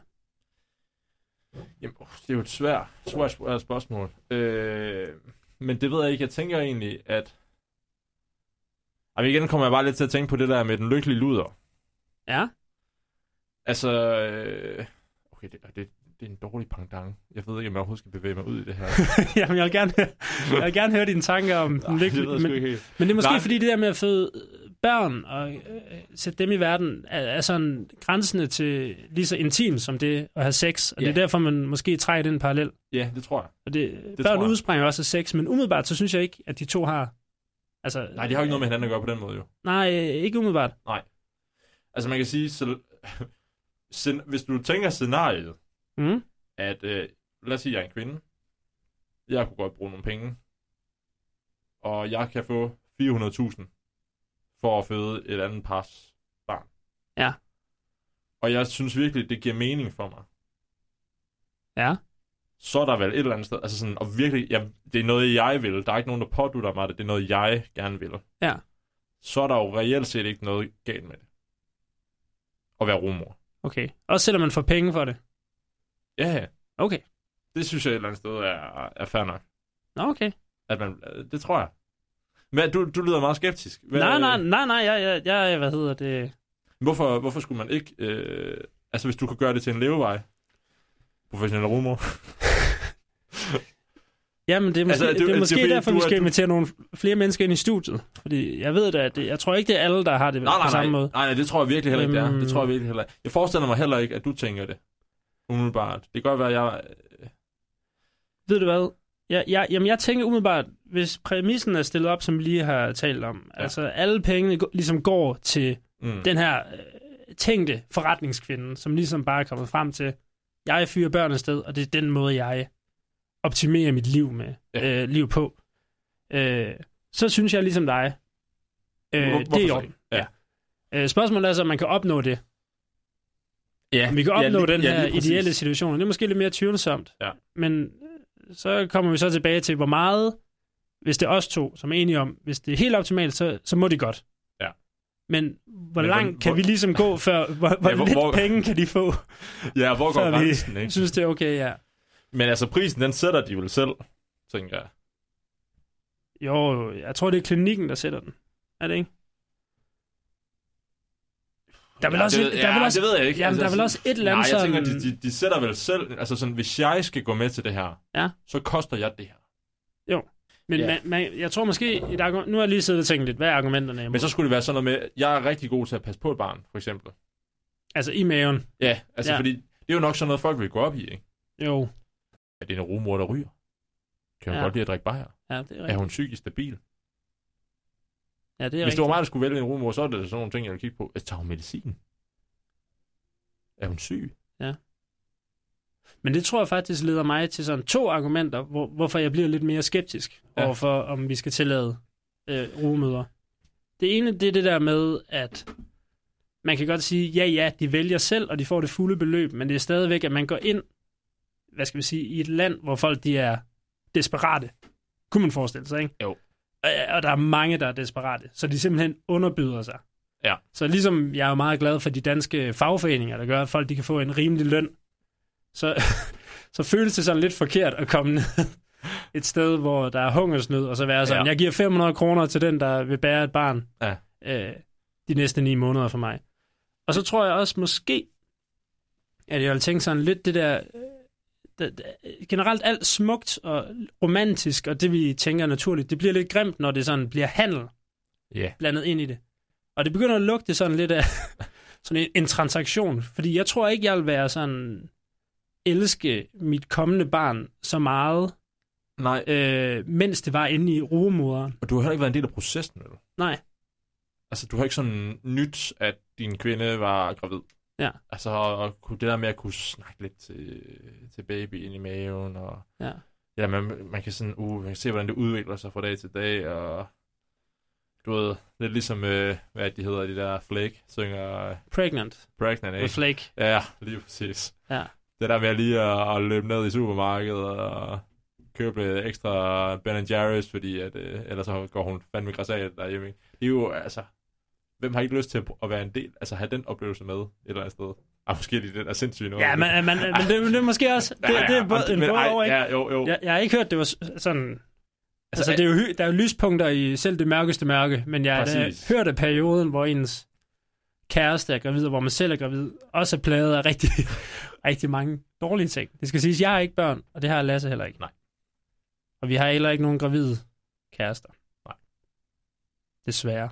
Speaker 2: Jamen, det er jo et svært, svært, svært spørgsmål. Øh, men det ved jeg ikke. Jeg tænker egentlig, at... Ej, men igen kommer jeg bare lidt til at tænke på det der med den lykkelige luder.
Speaker 1: Ja.
Speaker 2: Altså... Øh, okay, det, det, det er en dårlig pangdang. Jeg ved ikke, om jeg overhovedet skal bevæge mig ud i det her.
Speaker 1: Jamen, jeg vil gerne, jeg vil gerne høre dine tanker om den
Speaker 2: sgu
Speaker 1: Men, men det er måske
Speaker 2: Nej.
Speaker 1: fordi det der med at føde børn og øh, sætte dem i verden er, er sådan grænsende til lige så intimt som det at have sex. Og
Speaker 2: Ja.
Speaker 1: det er derfor, man måske trækker den parallel.
Speaker 2: Ja, det tror jeg.
Speaker 1: Og det,
Speaker 2: Det
Speaker 1: børn udspringer også af sex, men umiddelbart så synes jeg ikke, at de to har... Altså,
Speaker 2: Nej, de har jo ikke noget med hinanden at gøre på den måde, jo.
Speaker 1: Nej, ikke umiddelbart.
Speaker 2: Altså, man kan sige, så, sen, hvis du tænker scenariet,
Speaker 1: Mm.
Speaker 2: at, øh, lad os sige, jeg er en kvinde. Jeg kunne godt bruge nogle penge. Og jeg kan få 400.000 for at føde et andet pars barn.
Speaker 1: Ja.
Speaker 2: Og jeg synes virkelig, det giver mening for mig.
Speaker 1: Ja.
Speaker 2: Så er der vel et eller andet sted, altså sådan, og virkelig, jeg, det er noget, jeg vil. Der er ikke nogen, der pådutter mig det. Det er noget, jeg gerne vil.
Speaker 1: Ja.
Speaker 2: Så er der jo reelt set ikke noget galt med det. At være rumor.
Speaker 1: Okay. Også selvom man får penge for det.
Speaker 2: Ja, ja.
Speaker 1: Okay.
Speaker 2: Det synes jeg et eller andet sted er, er fair nok.
Speaker 1: Nå, okay.
Speaker 2: At man, det tror jeg. Men du, du lyder meget skeptisk. Hvad,
Speaker 1: Nej, nej, nej, nej, jeg, jeg, jeg, hvad hedder det?
Speaker 2: Hvorfor, hvorfor skulle man ikke... Øh, altså, hvis du kan gøre det til en levevej. Professionel rumor.
Speaker 1: Jamen, det er måske,
Speaker 2: Altså,
Speaker 1: altså,
Speaker 2: det-
Speaker 1: det, er
Speaker 2: det-
Speaker 1: måske
Speaker 2: det er
Speaker 1: derfor,
Speaker 2: du
Speaker 1: vi skal
Speaker 2: du-
Speaker 1: invitere nogle flere mennesker ind i studiet. Fordi jeg ved da, at det, jeg tror ikke, det er alle, der har det
Speaker 2: nej,
Speaker 1: på
Speaker 2: nej,
Speaker 1: samme
Speaker 2: nej,
Speaker 1: måde.
Speaker 2: nej, nej, det tror jeg virkelig heller ikke, det er.
Speaker 1: Øhm.
Speaker 2: Det tror jeg virkelig heller ikke. Jeg forestiller mig heller ikke, at du tænker det. Umiddelbart. Det kan godt være, at jeg...
Speaker 1: Ved du hvad? Jeg, jeg, jamen, jeg tænker umiddelbart, hvis præmissen er stillet op, som vi lige har talt om,
Speaker 2: Ja.
Speaker 1: altså alle pengene ligesom går til
Speaker 2: Mm,
Speaker 1: den her øh, tænkte forretningskvinde, som ligesom bare er kommet frem til, jeg fyrer børn afsted, og det er den måde, jeg optimerer mit liv med
Speaker 2: Ja.
Speaker 1: øh, liv på. Øh, så synes jeg ligesom dig, øh,
Speaker 2: Hvor-
Speaker 1: det er i orden.
Speaker 2: ikke? Ja.
Speaker 1: Øh, spørgsmålet er så, om man kan opnå det.
Speaker 2: ja,
Speaker 1: Om vi kan opnå
Speaker 2: lige-
Speaker 1: den
Speaker 2: ja,
Speaker 1: her
Speaker 2: præcis.
Speaker 1: ideelle situation. Det er måske lidt mere tvivlsomt.
Speaker 2: Ja.
Speaker 1: Men øh, så kommer vi så tilbage til, hvor meget, hvis det er os to, som er enige om, hvis det er helt optimalt, så, så må de godt.
Speaker 2: Ja.
Speaker 1: Men hvor
Speaker 2: Men
Speaker 1: langt
Speaker 2: hvor-
Speaker 1: kan vi ligesom gå, før, hvor, hvor,
Speaker 2: Ja, hvor-
Speaker 1: lidt
Speaker 2: hvor-
Speaker 1: penge kan de få,
Speaker 2: Ja, hvor går
Speaker 1: før vi
Speaker 2: grænsen, ikke?
Speaker 1: synes, det er okay, ja.
Speaker 2: Men altså, prisen, den sætter de vel selv, tænker jeg.
Speaker 1: Jo, jeg tror, det er klinikken, der sætter den. Er det ikke? Der er vel
Speaker 2: ja,
Speaker 1: også,
Speaker 2: det,
Speaker 1: et-
Speaker 2: ja,
Speaker 1: der er vel også,
Speaker 2: det ved jeg ikke.
Speaker 1: jamen, der er vel også et eller andet
Speaker 2: Nej, jeg tænker, de, de, de sætter vel selv... Altså sådan, hvis jeg skal gå med til det her,
Speaker 1: Ja.
Speaker 2: så koster jeg det her.
Speaker 1: Men
Speaker 2: Ja.
Speaker 1: man, man, jeg tror måske, et argument, nu har jeg lige siddet og tænkt lidt, hvad er argumenterne imod?
Speaker 2: Men så skulle det være sådan noget med, jeg er rigtig god til at passe på et barn, for eksempel.
Speaker 1: Altså i maven.
Speaker 2: Ja, altså
Speaker 1: Ja.
Speaker 2: ja. fordi det er jo nok sådan noget, folk vil gå op i, ikke?
Speaker 1: Jo,
Speaker 2: Er det en rumor, der ryger? Kan hun
Speaker 1: Ja.
Speaker 2: godt lide at drikke bajer?
Speaker 1: ja, det er
Speaker 2: Er
Speaker 1: rigtigt.
Speaker 2: hun psykisk stabil?
Speaker 1: Ja, det er
Speaker 2: Hvis det var
Speaker 1: rigtigt.
Speaker 2: mig, der skulle vælge en rumor, så er det sådan nogle ting, jeg vil kigge på. Altså, tager hun medicin? Er hun syg?
Speaker 1: Men det tror jeg faktisk leder mig til sådan to argumenter, hvor, hvorfor jeg bliver lidt mere skeptisk
Speaker 2: Ja.
Speaker 1: ja. overfor, om vi skal tillade øh, rumøder. Det ene, det er det der med, at man kan godt sige, ja, ja, de vælger selv, og de får det fulde beløb, men det er stadigvæk, at man går ind, hvad skal vi sige, i et land, hvor folk de er desperate. Kunne man forestille sig, ikke?
Speaker 2: Jo.
Speaker 1: Og, og der er mange, der er desperate, så de simpelthen underbyder sig.
Speaker 2: Ja.
Speaker 1: Så ligesom jeg er jo meget glad for de danske fagforeninger, der gør, at folk de kan få en rimelig løn, så, så føles det sådan lidt forkert at komme ned et sted, hvor der er hungersnød, og så være sådan,
Speaker 2: Ja.
Speaker 1: jeg giver 500 kroner til den, der vil bære et barn
Speaker 2: Ja.
Speaker 1: øh, de næste ni måneder for mig. Og så tror jeg også måske, at jeg vil tænke sådan lidt det der, generelt alt smukt og romantisk, og det vi tænker er naturligt, det bliver lidt grimt, når det sådan bliver handel
Speaker 2: Ja.
Speaker 1: blandet ind i det. Og det begynder at lugte sådan lidt af sådan en, en transaktion, fordi jeg tror ikke, jeg vil være sådan elske mit kommende barn så meget,
Speaker 2: Nej,
Speaker 1: øh, mens det var inde i rugemoderen.
Speaker 2: og du har heller ikke været en del af processen, vel?
Speaker 1: Nej.
Speaker 2: Altså, du har ikke sådan nyt, at din kvinde var gravid.
Speaker 1: Ja.
Speaker 2: Altså, og kunne- det der med at kunne snakke lidt til, til baby ind i maven, og
Speaker 1: Ja.
Speaker 2: ja, man, man kan sådan, uh, man kan se, hvordan det udvikler sig fra dag til dag, og du ved, lidt ligesom, øh, hvad de hedder, de der Flake, synger øh,
Speaker 1: Pregnant
Speaker 2: Pregnant, ikke?
Speaker 1: Flake.
Speaker 2: Ja, lige præcis.
Speaker 1: Ja.
Speaker 2: det der med lige at, at løbe ned i supermarkedet og købe lidt ekstra Ben Jerry's, fordi at, øh, ellers så går hun fandme græsat derhjemme. Det er jo, altså, hvem har ikke lyst til at, være en del, altså have den oplevelse med et eller andet sted? Ah, måske det er sindssygt noget.
Speaker 1: Ja, men, men, men det, det er måske også... Det, det er både, en både over, ikke?
Speaker 2: Ja, jo, jo.
Speaker 1: Jeg, jeg har ikke hørt, det var sådan... Altså, det er jo, der er jo lyspunkter i selv det mørkeste mørke, men jeg har hørt af perioden, hvor ens kæreste er gravid, og hvor man selv er gravid, også er plaget af rigtig, rigtig mange dårlige ting. Det skal siges, jeg har ikke børn, og det har Lasse heller ikke.
Speaker 2: Nej.
Speaker 1: Og vi har heller ikke nogen gravide kærester. Desværre.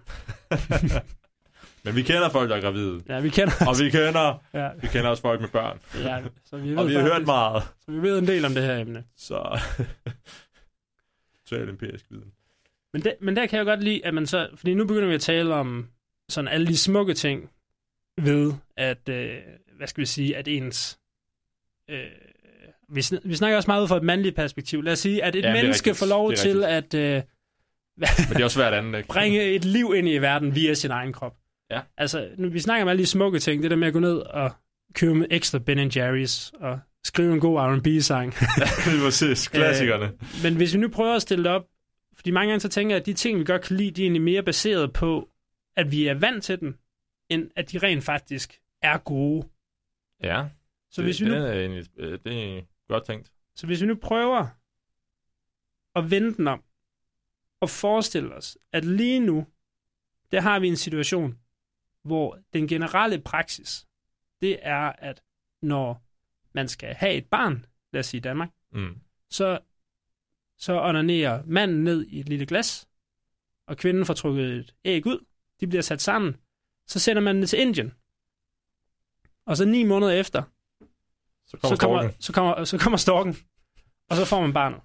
Speaker 2: Men vi kender folk, der er gravide.
Speaker 1: Ja, vi kender,
Speaker 2: Og vi kender,
Speaker 1: ja,
Speaker 2: vi kender også folk med børn.
Speaker 1: ja, så vi ved
Speaker 2: Og vi har
Speaker 1: faktisk-
Speaker 2: hørt meget.
Speaker 1: Så vi ved en del om det her emne.
Speaker 2: Så total empirisk viden.
Speaker 1: Men, det, men der kan jeg jo godt lide, at man så... Fordi nu begynder vi at tale om sådan alle de smukke ting ved, at... Øh, hvad skal vi sige? At ens... Øh, vi, sn- vi snakker også meget ud fra et mandligt perspektiv. Lad os sige, at et
Speaker 2: Ja,
Speaker 1: menneske får lov til at øh,
Speaker 2: Men det er også svært andet, ikke?
Speaker 1: bringe et liv ind i verden via sin egen krop.
Speaker 2: Ja.
Speaker 1: Altså, nu, vi snakker om alle de smukke ting. Det der med at gå ned og købe med ekstra Ben Jerry's og skrive en god R&B-sang.
Speaker 2: det var sidst. Klassikerne.
Speaker 1: Men hvis vi nu prøver at stille det op, fordi mange gange så tænker jeg, at de ting, vi godt kan lide, de er egentlig mere baseret på, at vi er vant til dem, end at de rent faktisk er gode.
Speaker 2: Ja,
Speaker 1: Så
Speaker 2: det,
Speaker 1: hvis, vi nu,
Speaker 2: det, er egentlig, øh, det er egentlig godt tænkt.
Speaker 1: så hvis vi nu prøver at vende den om, og forestille os, at lige nu, der har vi en situation, hvor den generelle praksis, det er, at når man skal have et barn, lad os sige i Danmark,
Speaker 2: Mm.
Speaker 1: så, så onanerer manden ned i et lille glas, og kvinden får trukket et æg ud. De bliver sat sammen. Så sender man det til Indien. Og så ni måneder efter,
Speaker 2: Så kommer,
Speaker 1: så kommer,
Speaker 2: storken.
Speaker 1: så, kommer, så kommer storken, og så får man barnet.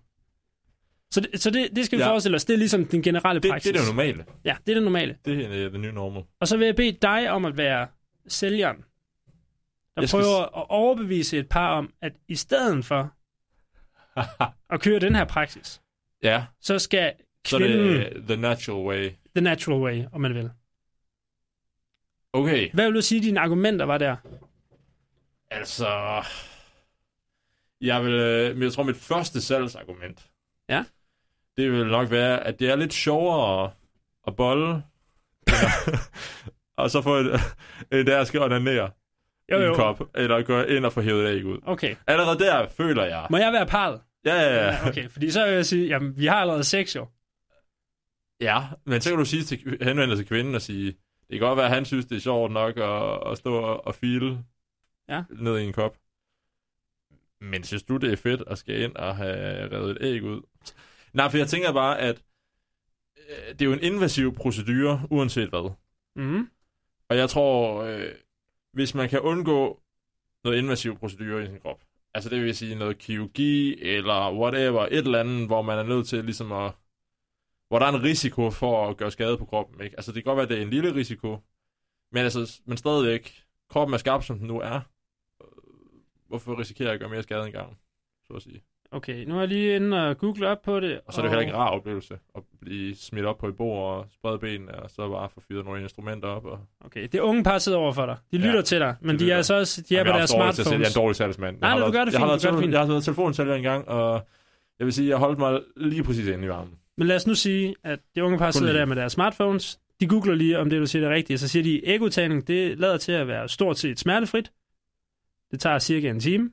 Speaker 1: Så det, så det, det skal vi
Speaker 2: Ja.
Speaker 1: forestille os. Det er ligesom den generelle
Speaker 2: det,
Speaker 1: praksis.
Speaker 2: det er det normale.
Speaker 1: Ja, det er det normale.
Speaker 2: Det er det nye normal.
Speaker 1: Og så vil jeg bede dig om at være sælgeren, der
Speaker 2: Jeg skal
Speaker 1: prøver at overbevise et par om, at i stedet for at køre den her praksis,
Speaker 2: ja,
Speaker 1: så skal
Speaker 2: så er
Speaker 1: kvinden
Speaker 2: det the natural way.
Speaker 1: the natural way, om man vil.
Speaker 2: Okay,
Speaker 1: Hvad vil du sige, dine argumenter var der?
Speaker 2: altså... Jeg vil, øh, men jeg tror, mit første salgsargument,
Speaker 1: Ja.
Speaker 2: Det vil nok være, at det er lidt sjovere at, bolle, og så få et, et der skal onanere
Speaker 1: Jo,
Speaker 2: i en
Speaker 1: jo.
Speaker 2: kop, eller gå ind og få hævet æg ud.
Speaker 1: Okay.
Speaker 2: Allerede der føler jeg.
Speaker 1: Må jeg være parret?
Speaker 2: Ja, ja, ja.
Speaker 1: Ja, okay. Fordi så vil jeg sige, jamen, vi har allerede sex jo.
Speaker 2: Ja, men så kan du sige til, henvende dig til kvinden og sige, det kan godt være, at han synes, det er sjovt nok at, at stå og, og file
Speaker 1: Ja.
Speaker 2: ned i en kop. Men synes du, det er fedt at skal ind og have revet et æg ud? Nej, for jeg tænker bare, at øh, det er jo en invasiv procedure, uanset hvad.
Speaker 1: Mm.
Speaker 2: Og jeg tror, øh, hvis man kan undgå noget invasiv procedure i sin krop, altså det vil sige noget kirurgi eller whatever, et eller andet, hvor man er nødt til ligesom at, hvor der er en risiko for at gøre skade på kroppen, ikke? Altså det kan godt være, at det er en lille risiko, men altså, men stadigvæk, kroppen er skarp, som den nu er. Øh, Hvorfor risikerer jeg at gøre mere skade engang, så at sige?
Speaker 1: Okay, nu er jeg lige inde og google op på det.
Speaker 2: Og så er det heller ikke en rar oplevelse at blive smidt op på et bord og sprede benene, og så bare få fyret nogle instrumenter op. Og...
Speaker 1: Okay, det unge par sidder over for dig. De lytter
Speaker 2: Ja,
Speaker 1: til dig, men
Speaker 2: de
Speaker 1: de er
Speaker 2: lytter.
Speaker 1: så også, de er
Speaker 2: Jamen,
Speaker 1: på
Speaker 2: jeg
Speaker 1: deres
Speaker 2: er til sælge. Jeg er
Speaker 1: smartphones.
Speaker 2: en dårlig salgsmand.
Speaker 1: Nej,
Speaker 2: Jeg har
Speaker 1: nej, du gør det
Speaker 2: jeg har
Speaker 1: fint, gør det
Speaker 2: telefon-
Speaker 1: fint.
Speaker 2: Jeg har været telefonsælger engang, og jeg vil sige, jeg holdt mig lige præcis inde i varmen.
Speaker 1: Men lad os nu sige, at de unge par sidder
Speaker 2: lige.
Speaker 1: der med deres smartphones. De googler lige, om det du siger er rigtigt. Så siger de, ægudtagning, det lader til at være stort set smertefrit. Det tager cirka en time.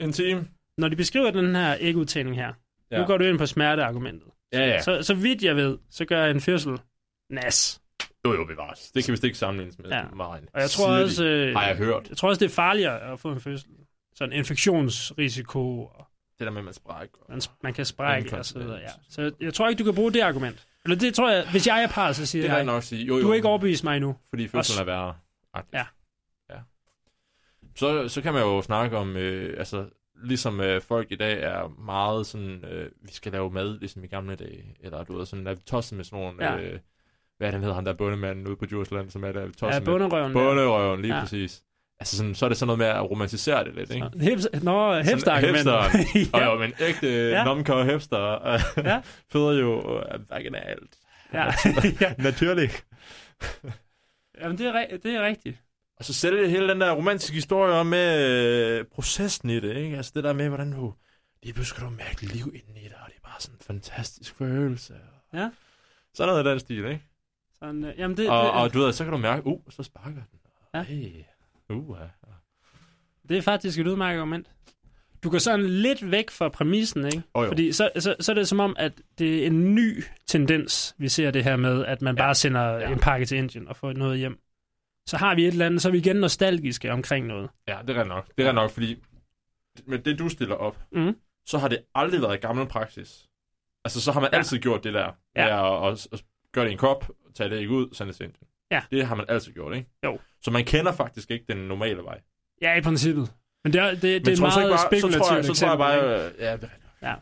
Speaker 2: En time?
Speaker 1: Når de beskriver den her ægudtagning her, ja. nu går du ind på smerteargumentet.
Speaker 2: Ja, ja.
Speaker 1: Så, så vidt jeg ved, så gør en fødsel nas.
Speaker 2: Jo, jo, bevares. Det kan vist ikke sammenlignes med
Speaker 1: Ja.
Speaker 2: meget.
Speaker 1: Og jeg tror
Speaker 2: Siger
Speaker 1: også, øh,
Speaker 2: Har jeg hørt.
Speaker 1: jeg tror også, det er farligere at få en fødsel. Sådan infektionsrisiko, og
Speaker 2: Det der med, at man sprækker.
Speaker 1: man, man kan sprække og så videre. Ja. Så jeg tror ikke, du kan bruge det argument. Eller det tror jeg, hvis jeg er par, så siger
Speaker 2: Det jeg
Speaker 1: jeg,
Speaker 2: nok sige. Jo, jo.
Speaker 1: du er ikke overbevist mig endnu.
Speaker 2: Fordi fødslen er værre. Agtigt.
Speaker 1: Ja.
Speaker 2: ja. Så, så kan man jo snakke om, øh, altså, ligesom øh, folk i dag er meget sådan, øh, vi skal lave mad, ligesom i gamle dage. Eller du ved, sådan, er vi tosset med sådan nogle,
Speaker 1: Ja.
Speaker 2: øh, hvad er det, han hedder, han der bundemanden ude på Djursland, som er der, er vi tosset
Speaker 1: Ja,
Speaker 2: med.
Speaker 1: bunderøven. der.
Speaker 2: Bunderøven, lige
Speaker 1: Ja.
Speaker 2: præcis. Altså sådan, så er det sådan noget med at romantisere det lidt, ikke?
Speaker 1: Nå, Hips, nå, hipster-argumentet.
Speaker 2: hipsteren. Og
Speaker 1: ja.
Speaker 2: jo, men ægte
Speaker 1: Ja.
Speaker 2: nomkår hipster øh,
Speaker 1: Ja.
Speaker 2: føder jo øh, vaginalt.
Speaker 1: ja. ja.
Speaker 2: Naturligt.
Speaker 1: Jamen, det er, det er rigtigt.
Speaker 2: Og så sælge hele den der romantiske historie om med øh, processen i det, ikke? Altså det der med, hvordan du... Lige pludselig kan du mærke liv inden i dig, og det er bare sådan en fantastisk følelse.
Speaker 1: Ja.
Speaker 2: Sådan noget af den stil, ikke?
Speaker 1: Sådan, øh, jamen det,
Speaker 2: Og,
Speaker 1: det,
Speaker 2: og du ved, så kan du mærke, uh, så sparker den.
Speaker 1: Ja.
Speaker 2: Hey, uh, ja.
Speaker 1: det er faktisk et udmærket argument. Du går sådan lidt væk fra præmissen, ikke?
Speaker 2: Oh, jo.
Speaker 1: Fordi så, så, så er det som om, at det er en ny tendens, vi ser det her med, at man
Speaker 2: Ja.
Speaker 1: bare sender
Speaker 2: Ja.
Speaker 1: en pakke til Indien og får noget hjem. Så har vi et eller andet, så er vi igen nostalgiske omkring noget.
Speaker 2: Ja, det er nok. Det er nok, fordi med det, du stiller op,
Speaker 1: Mm.
Speaker 2: så har det aldrig været gammel praksis. Altså, så har man
Speaker 1: Ja.
Speaker 2: altid gjort det der.
Speaker 1: Ja.
Speaker 2: Ja. At, at, at gøre det i en kop, tage det ikke ud, sende det til Indien.
Speaker 1: Ja.
Speaker 2: Det har man altid gjort, ikke?
Speaker 1: Jo.
Speaker 2: Så man kender faktisk ikke den normale vej.
Speaker 1: Ja, i princippet. Men det er, det, det er
Speaker 2: Men så
Speaker 1: meget
Speaker 2: bare, så
Speaker 1: spekulativt
Speaker 2: tror jeg, så tror jeg bare, øh, ja, det er.
Speaker 1: Ja.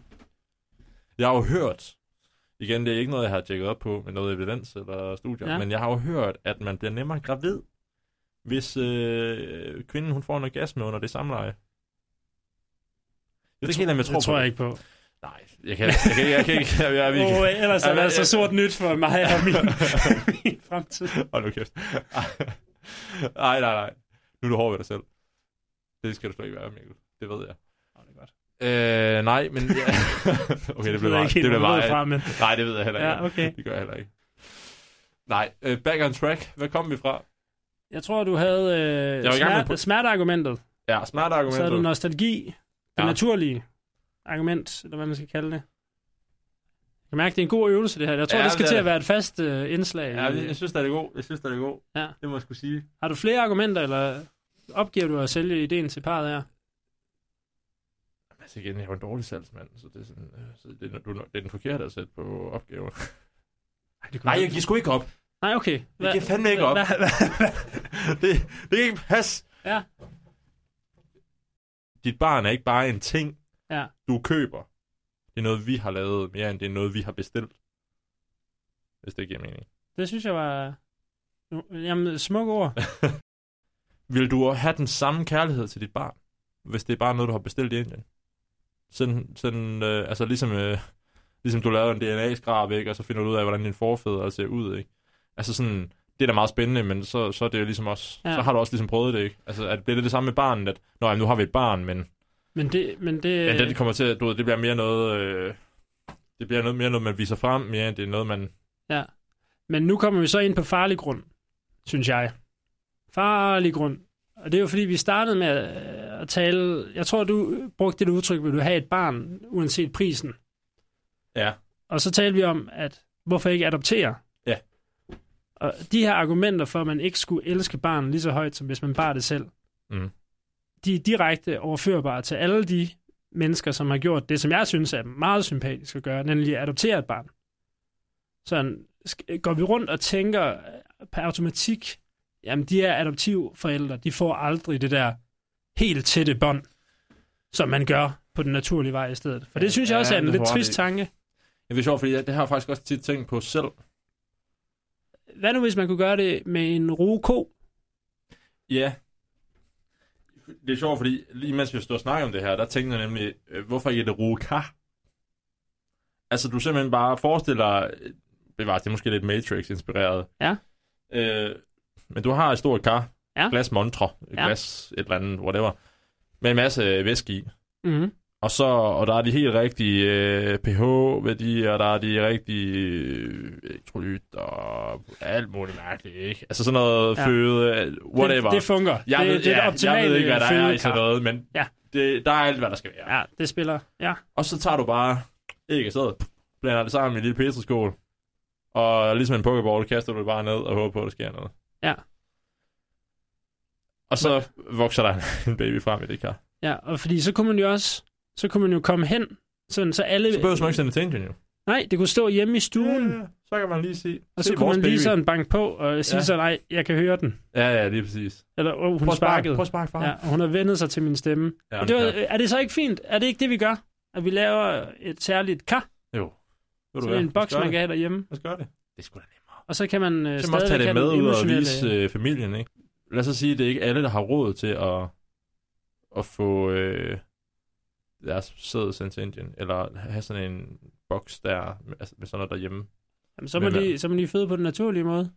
Speaker 2: Jeg har jo hørt, igen, det er ikke noget, jeg har tjekket op på med noget evidens eller studier,
Speaker 1: Ja.
Speaker 2: men jeg har jo hørt, at man bliver nemmere gravid, hvis øh, kvinden hun får en orgasme under det samleje. Jeg ved ikke helt, jeg tror
Speaker 1: det tror
Speaker 2: på
Speaker 1: jeg
Speaker 2: det.
Speaker 1: ikke på.
Speaker 2: Nej, jeg kan, jeg kan, jeg kan ikke. Jeg, jeg, jeg, jeg,
Speaker 1: ellers er det altså sort nyt for mig og min, min fremtid.
Speaker 2: Hold nu kæft. Nej, nej, nej. Nu er du hård ved dig selv. Det skal du slet ikke være, Mikkel. Det ved jeg.
Speaker 1: Nå, det er godt.
Speaker 2: Øh, nej, men... Ja. okay, det
Speaker 1: jeg
Speaker 2: meget... Det
Speaker 1: du ved
Speaker 2: meget...
Speaker 1: fra, men...
Speaker 2: Nej, det ved jeg heller ikke.
Speaker 1: Ja, okay.
Speaker 2: Det gør jeg heller ikke. Nej, øh, back on track. Hvad kom vi fra?
Speaker 1: Jeg tror, du havde øh,
Speaker 2: med
Speaker 1: smert,
Speaker 2: på-
Speaker 1: smerteargumentet.
Speaker 2: Ja, smart
Speaker 1: Så er det nostalgi. Det
Speaker 2: Ja.
Speaker 1: naturlige argument, eller hvad man skal kalde det. Jeg kan mærke, det er en god øvelse, det her. Jeg tror,
Speaker 2: Ja,
Speaker 1: det skal
Speaker 2: det
Speaker 1: til at være et fast øh, indslag.
Speaker 2: Ja, jeg, jeg synes, det er god. Jeg synes, det er god.
Speaker 1: Ja.
Speaker 2: Det må jeg skulle sige.
Speaker 1: Har du flere argumenter, eller opgiver du at sælge ideen til parret her?
Speaker 2: Altså igen, jeg er jo en dårlig salgsmand, så det er, sådan, øh, så det, er, du, det er den forkerte at sætte på opgaven.
Speaker 1: Ej, det
Speaker 2: Nej, jeg giver sgu ikke op.
Speaker 1: Nej, okay.
Speaker 2: Jeg giver fandme ikke op.
Speaker 1: Hvad, hvad, hvad,
Speaker 2: det, det kan ikke passe.
Speaker 1: Ja.
Speaker 2: Dit barn er ikke bare en ting,
Speaker 1: Ja.
Speaker 2: du køber. Det er noget, vi har lavet, mere end det er noget, vi har bestilt. Hvis det giver mening.
Speaker 1: det synes jeg var... Jamen, smukke ord.
Speaker 2: Vil du have den samme kærlighed til dit barn, hvis det er bare noget, du har bestilt i Indien? Sådan, sådan øh, altså ligesom, øh, ligesom du lavede en DNA-skrab, ikke? Og så finder du ud af, hvordan din forfædre ser ud, ikke? Altså sådan, det er da meget spændende, men så, så er det jo ligesom også,
Speaker 1: Ja.
Speaker 2: så har du også ligesom prøvet det, ikke? Altså, at bliver det det samme med barnet, at Nå, jamen, nu har vi et barn, men,
Speaker 1: Men det... Men det,
Speaker 2: men det kommer til, at du ved, det bliver mere noget, øh, det bliver noget, mere noget, man viser frem, mere end det er noget, man...
Speaker 1: Ja. Men nu kommer vi så ind på farlig grund, synes jeg. Farlig grund. Og det er jo fordi, vi startede med at, tale... Jeg tror, du brugte det udtryk, vil du have et barn, uanset prisen.
Speaker 2: Ja.
Speaker 1: Og så talte vi om, at hvorfor ikke adoptere?
Speaker 2: Ja.
Speaker 1: Og de her argumenter for, at man ikke skulle elske barn lige så højt, som hvis man bar det selv,
Speaker 2: Mm.
Speaker 1: de er direkte overførbare til alle de mennesker, som har gjort det, som jeg synes er meget sympatisk at gøre, nemlig at adoptere et barn. Sådan sk- går vi rundt og tænker øh, per automatik, jamen de her adoptivforældre, de får aldrig det der helt tætte bånd, som man gør på den naturlige vej i stedet. For det synes jeg også er en
Speaker 2: det
Speaker 1: lidt trist tanke.
Speaker 2: Jeg vil sjovt, fordi det har jeg faktisk også tit tænkt på selv.
Speaker 1: Hvad nu, hvis man kunne gøre det med en ko?
Speaker 2: Ja. Det er sjovt, fordi lige mens vi stod og snakkede om det her, der tænkte jeg nemlig, øh, hvorfor ikke det ruge kar? Altså, du simpelthen bare forestiller, øh, bevares, det er måske lidt Matrix-inspireret.
Speaker 1: Ja.
Speaker 2: Øh, men du har et stort kar,
Speaker 1: Ja.
Speaker 2: glas montre, et
Speaker 1: Ja.
Speaker 2: glas et eller andet, whatever, med en masse væske i.
Speaker 1: Mm-hmm.
Speaker 2: Og så, og der er de helt rigtige øh, pH-værdier, og der er de rigtige øh, elektrolyt og alt muligt mærkeligt, ikke? Altså sådan noget
Speaker 1: Ja.
Speaker 2: føde, øh, whatever.
Speaker 1: Det, det fungerer.
Speaker 2: jeg,
Speaker 1: det,
Speaker 2: ved,
Speaker 1: det er
Speaker 2: ja,
Speaker 1: det optimale
Speaker 2: jeg ved ikke, hvad der er i
Speaker 1: fødekar.
Speaker 2: sådan noget, men
Speaker 1: Ja.
Speaker 2: det, der er alt, hvad der skal være.
Speaker 1: Ja, det spiller. Ja.
Speaker 2: Og så tager du bare ikke af stedet, blander det sammen i en lille petriskål, og ligesom en pokeball, kaster du det bare ned og håber på, at der sker noget.
Speaker 1: Ja.
Speaker 2: Og så vokser der en baby frem i det kar.
Speaker 1: Ja, og fordi så kunne man jo også, så kunne man jo komme hen, sådan så alle...
Speaker 2: Så behøver man ikke sende til jo.
Speaker 1: Nej, det kunne stå hjemme i stuen,
Speaker 2: Ja, så kan man lige sige,
Speaker 1: og så kunne man lige
Speaker 2: baby.
Speaker 1: sådan banke på og sige
Speaker 2: Ja.
Speaker 1: ja. så, nej, jeg kan høre den.
Speaker 2: Ja, ja, lige præcis.
Speaker 1: Eller, oh, hun
Speaker 2: Prøv
Speaker 1: sparkede.
Speaker 2: prøv at sparke, far.
Speaker 1: Ja, og hun har vendet sig til min stemme.
Speaker 2: Ja,
Speaker 1: og det var,
Speaker 2: ja.
Speaker 1: er det så ikke fint? Er det ikke det, vi gør? At vi laver et særligt kar,
Speaker 2: Jo. Ved du
Speaker 1: sådan
Speaker 2: hvad?
Speaker 1: en boks, man kan have derhjemme.
Speaker 2: Lad os gøre det. Det er sgu da nemmere.
Speaker 1: Og så kan man øh,
Speaker 2: Så man også tage
Speaker 1: stadigvæk
Speaker 2: det med ud og vise øh, familien, ikke? Lad os så sige, at det er ikke alle, der har råd til at, at få øh, deres sæd sendt til Indien, eller have sådan en boks der, med, altså med sådan noget derhjemme.
Speaker 1: Jamen, så, må
Speaker 2: Men
Speaker 1: de, så må de føde på den naturlige måde.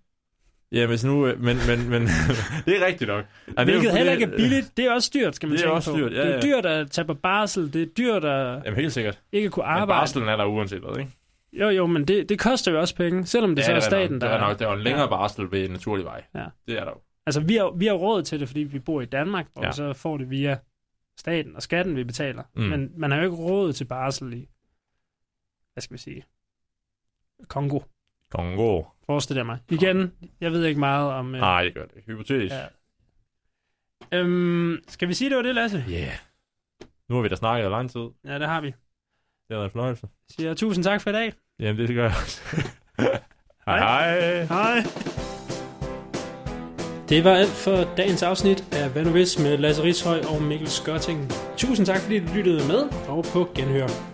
Speaker 2: Ja, hvis nu... øh, Men, men, men det er rigtigt nok. Ja, det er jo
Speaker 1: Hvilket
Speaker 2: fordi-
Speaker 1: heller ikke er billigt. Det er også dyrt, skal man
Speaker 2: Det er også
Speaker 1: på.
Speaker 2: dyrt, ja,
Speaker 1: det er
Speaker 2: ja.
Speaker 1: dyrt at tage på barsel. Det er dyrt at
Speaker 2: Jamen helt sikkert.
Speaker 1: ikke kunne
Speaker 2: Men
Speaker 1: arbejde.
Speaker 2: barselen er der uanset hvad, ikke?
Speaker 1: Jo, jo, men det, det koster jo også penge, selvom det så er
Speaker 2: det
Speaker 1: staten,
Speaker 2: nok.
Speaker 1: der...
Speaker 2: Det er nok, det er jo en længere barsel ved en naturlig vej.
Speaker 1: Ja.
Speaker 2: Det er der jo.
Speaker 1: Altså, vi har, vi har råd til det, fordi vi bor i Danmark, og
Speaker 2: Ja.
Speaker 1: så får det via staten og skatten, vi betaler.
Speaker 2: Mm.
Speaker 1: Men man har jo ikke råd til barsel i, hvad skal vi sige, Kongo,
Speaker 2: Kongo.
Speaker 1: forestiller jeg mig. Igen, jeg ved ikke meget om... øh,
Speaker 2: Nej, det gør det. Hypotetisk.
Speaker 1: Ja. Øhm, skal vi sige, det var det, Lasse?
Speaker 2: Ja. Yeah. Nu har vi da snakket i lang tid.
Speaker 1: Ja, det har vi.
Speaker 2: Det har været en fornøjelse.
Speaker 1: Jeg siger tusind tak for i dag.
Speaker 2: Jamen, det gør jeg også.
Speaker 1: Hej.
Speaker 2: hej.
Speaker 1: Hej. Det var alt for dagens afsnit af Hvad nu hvis med Lasse Rishøj og Mikkel Skørting. Tusind tak, fordi du lyttede med, og på genhør.